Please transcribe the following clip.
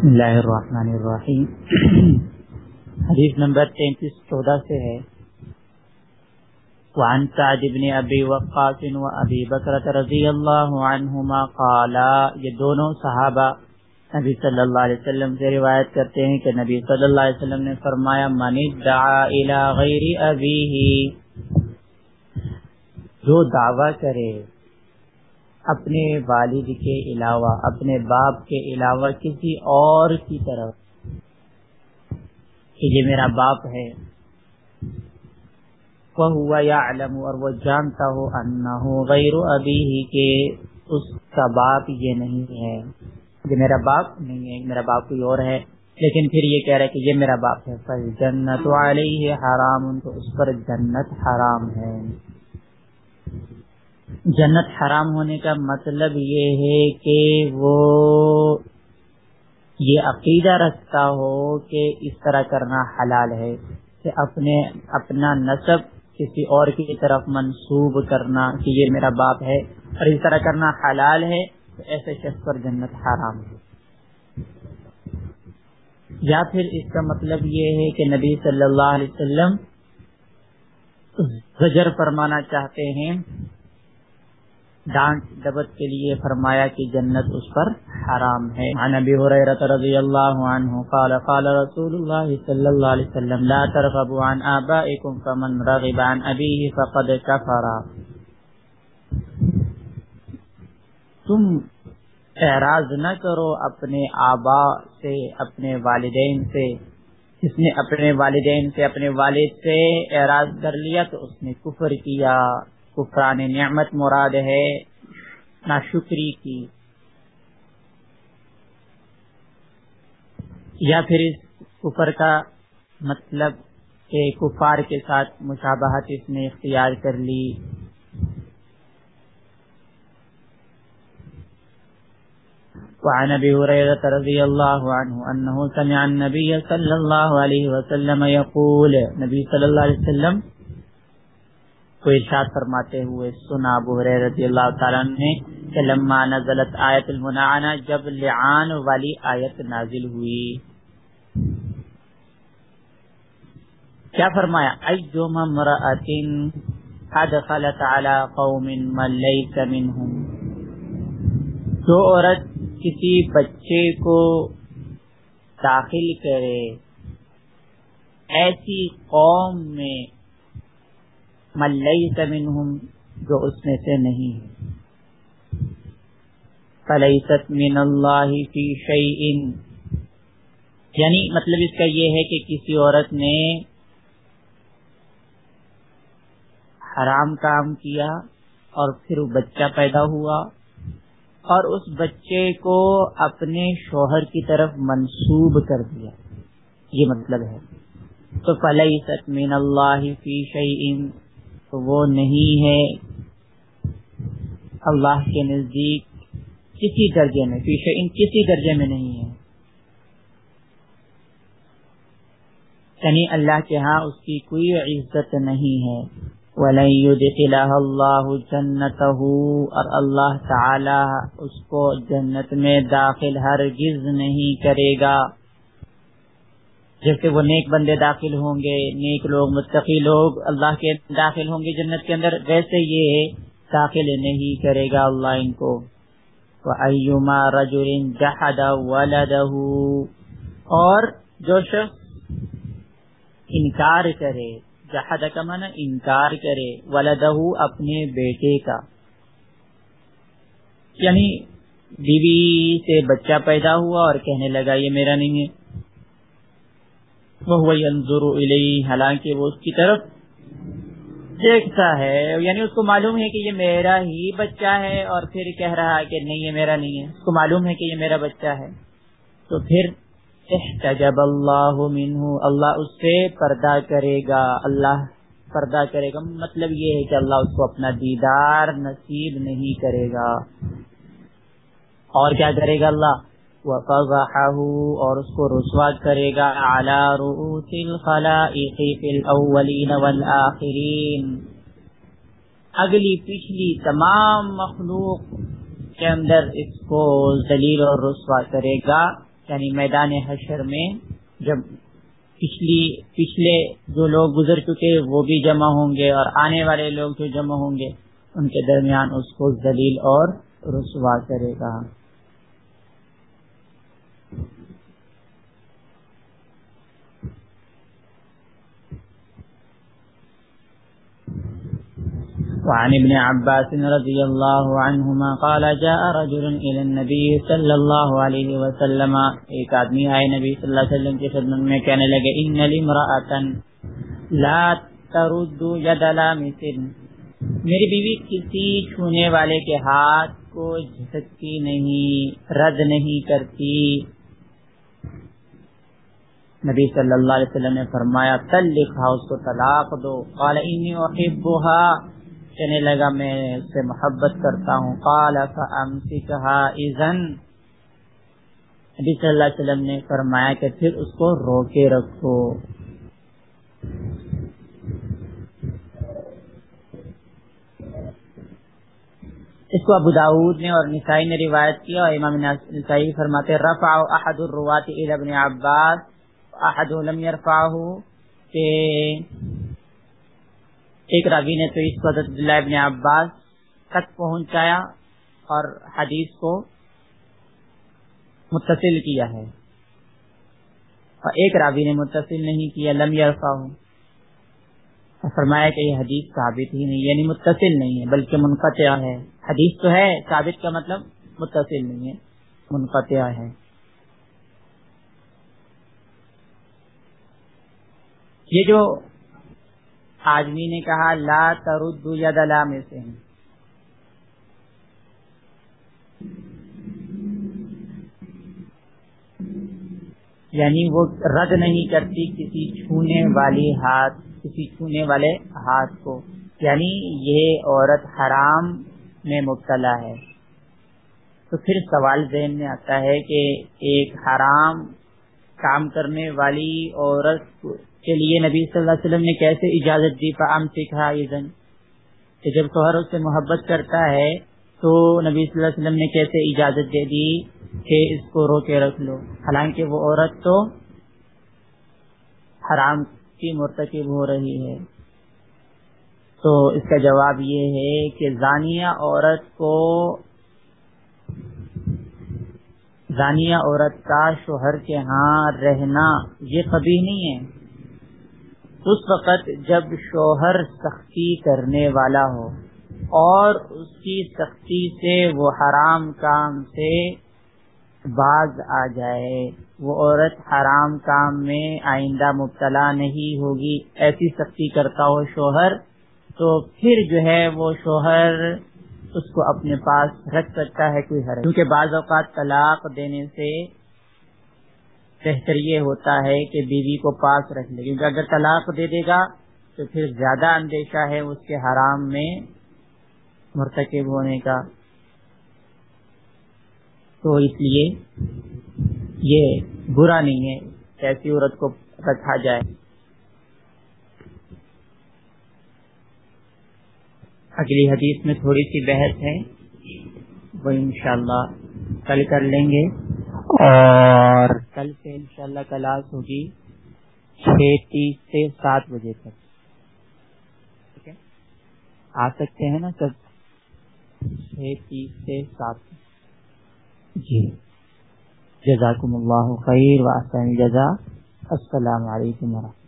بسم اللہ الرحمن الرحیم۔ حدیث نمبر تینتیس، چودہ سے ہے۔ وعن سعد بن ابی وقاص و ابی بکرت رضی اللہ عنہما قالا، یہ دونوں صحابہ نبی صلی اللہ علیہ وسلم سے روایت کرتے ہیں کہ نبی صلی اللہ علیہ وسلم نے فرمایا، من دعا الى غیر ابیہ جو دعویٰ کرے اپنے والد کے علاوہ، اپنے باپ کے علاوہ کسی اور کی طرف۔ کہ یہ میرا باپ ہے۔ وہ ہوا یا علم اور وہ جانتا ہو انا ہو غیر ابھی ہی کہ اس کا باپ یہ نہیں ہے۔ یہ میرا باپ نہیں ہے میرا باپ کوئی اور ہے۔ لیکن پھر یہ کہہ رہا ہے کہ یہ میرا باپ ہے۔ جنت علیہ حرام تو اس پر جنت حرام ہے۔ جنت حرام ہونے کا مطلب یہ ہے کہ وہ یہ عقیدہ رکھتا ہو کہ اس طرح کرنا حلال ہے کہ اپنے اپنا نصب کسی اور کی طرف منسوب کرنا کہ یہ میرا باپ ہے اور اس طرح کرنا حلال ہے تو ایسے شخص پر جنت حرام ہے۔ یا پھر اس کا مطلب یہ ہے کہ نبی صلی اللہ علیہ وسلم زجر فرمانا چاہتے ہیں ڈانٹ دبت کے لیے فرمایا کہ جنت اس پر حرام ہے۔ عن ابی حریرہ رضی اللہ عنہ قال قال رسول اللہ صلی اللہ علیہ وسلم، لا ترغبوا عن آبائکم فمن رغب عن ابیه فقد کفر۔ تم اعراض نہ کرو اپنے آبا سے، اپنے والدین سے۔ جس نے اپنے والدین سے، اپنے والد سے اعراض کر لیا تو اس نے کفر کیا۔ کفران نعمت مراد ہے ناشکری کی۔ یا پھر اس کفر کا مطلب کہ کفار کے ساتھ مشابہت اس نے اختیار کر لی۔ وعن ابي هريره رضي الله عنه انه سمع النبي صلى الله عليه وسلم يقول نبی صلی اللہ علیہ وسلم کو ارشاد فرماتے ہوئے سنا ابو رضی اللہ تعالیٰ نے کہ لما نزلت آیت المنعنا جب لعان والی آیت نازل ہوئی۔ کیا فرمایا؟ ایوم مرأت ادخلت على قوم من لیس منهم جو عورت کسی بچے کو داخل کرے۔ ایسی قوم میں ملئی منہم جو اس میں سے نہیں ہے۔ فلیست من اللہ فی شیئن۔ یعنی مطلب اس کا یہ ہے کہ کسی عورت نے حرام کام کیا اور پھر وہ بچہ پیدا ہوا اور اس بچے کو اپنے شوہر کی طرف منسوب کر دیا۔ یہ مطلب ہے۔ تو فلیست من اللہ فی شیئن۔ تو وہ نہیں ہے اللہ کے نزدیک کسی درجے میں، پیچھے ان کسی درجے میں نہیں ہے۔ یعنی اللہ کے ہاں اس کی کوئی عزت نہیں ہے۔ اللہ جنت اور اللہ تعالی اس کو جنت میں داخل ہرگز نہیں کرے گا۔ جیسے وہ نیک بندے داخل ہوں گے، نیک لوگ، متقی لوگ اللہ کے داخل ہوں گے جنت کے اندر، ویسے یہ داخل نہیں کرے گا اللہ ان کو۔ ایما اور جو شخص انکار کرے جہد کا من انکار کرے ولدہ اپنے بیٹے کا۔ یعنی بیوی سے بچہ پیدا ہوا اور کہنے لگا، یہ میرا نہیں ہے۔ وہ انضر علیہ حالانکہ وہ اس کی طرف دیکھتا ہے۔ یعنی اس کو معلوم ہے کہ یہ میرا ہی بچہ ہے اور پھر کہہ رہا ہے کہ نہیں، یہ میرا نہیں ہے۔ اس کو معلوم ہے کہ یہ میرا بچہ ہے۔ تو پھر احتجب اللہ منہ، اللہ اس سے پردہ کرے گا۔ اللہ پردہ کرے گا۔ مطلب یہ ہے کہ اللہ اس کو اپنا دیدار نصیب نہیں کرے گا۔ اور کیا کرے گا اللہ؟ وفضحه اور اس کو رسوا کرے گا على رؤوس الخلائق في الاولین والآخرین اگلی پچھلی تمام مخلوق کے اندر اس کو ذلیل اور رسوا کرے گا یعنی میدان حشر میں۔ جب پچھلی، پچھلے جو لوگ گزر چکے وہ بھی جمع ہوں گے اور آنے والے لوگ جو جمع ہوں گے، ان کے درمیان اس کو ذلیل اور رسوا کرے گا۔ وعن ابن عباس رضي الله عنهما قال جاء رجل الى النبي صلى الله عليه وسلم. ایک آدمی آئے نبی صلی اللہ علیہ وسلم کی خدمت میں کہنے لگے ان لامرأة لا ترد يد لامس. میری بیوی کسی چھونے والے کے ہاتھ کو جھسکتی نہیں، رد نہیں کرتی۔ نبی صلی اللہ علیہ وسلم نے فرمایا تل لکھا اس کو طلاق دو۔ قال انی احبها کہنے لگا، میں اس سے محبت کرتا ہوں۔ قال اذن نبی صلی اللہ علیہ وسلم نے فرمایا کہ پھر اس کو روکے رکھو۔ اس کو ابو داود نے اور نسائی نے روایت کیا اور امام نسائی فرماتے رفع احد الروات الى ابن عباس احد لم يرفعه، کہ ایک راوی نے تو اس کو حضرت اللہ ابن عباس تک پہنچایا اور حدیث کو متصل کیا ہے۔ اور ایک راوی نے متصل نہیں کیا، لم یرفا فرمایا کہ یہ حدیث ثابت ہی نہیں یعنی متصل نہیں ہے، بلکہ منقطع ہے۔ حدیث تو ہے، ثابت کا مطلب متصل نہیں ہے، منقطع ہے۔ یہ جو آدمی نے کہا، لا ترد ید لا میں سے یعنی وہ رد نہیں کرتی کسی چھونے والی ہاتھ، کسی چھونے والے ہاتھ کو۔ یعنی یہ عورت حرام میں مبتلا ہے۔ تو پھر سوال ذہن میں آتا ہے کہ ایک حرام کام کرنے والی عورت کے لیے نبی صلی اللہ علیہ وسلم نے کیسے اجازت دی؟ فام سکھا کہ جب شوہر اس سے محبت کرتا ہے، تو نبی صلی اللہ علیہ وسلم نے کیسے اجازت دے دی کہ اس کو رو کے رکھ لو؟ حالانکہ وہ عورت تو حرام کی مرتکب ہو رہی ہے۔ تو اس کا جواب یہ ہے کہ زانیہ عورت کو، زانیہ عورت کا شوہر کے ہاں رہنا یہ کبھی نہیں ہے۔ اس وقت جب شوہر سختی کرنے والا ہو اور اس کی سختی سے وہ حرام کام سے باز آ جائے، وہ عورت حرام کام میں آئندہ مبتلا نہیں ہوگی، ایسی سختی کرتا ہو شوہر، تو پھر جو ہے وہ شوہر اس کو اپنے پاس رکھ سکتا ہے کوئی حرم کیونکہ بعض اوقات طلاق دینے سے بہتر یہ ہوتا ہے کہ بیوی کو پاس رکھ لے کیونکہ اگر طلاق دے دے گا تو پھر زیادہ اندیشہ ہے اس کے حرام میں مرتکب ہونے کا۔ تو اس لیے یہ برا نہیں ہے ایسی عورت کو رکھا جائے۔ اگلی حدیث میں تھوڑی سی بحث ہے۔ وہ انشاءاللہ کل کر لیں گے۔ اور کل سے انشاءاللہ کلاس ہوگی چھ تیس سے سات بجے تک۔ ٹھیک ہے؟ آ سکتے ہیں نا سب؟ چھ تیس سے سات۔ جی۔ جزاکم اللہ خیر واسطہ جزا السلام علیکم ورحمۃ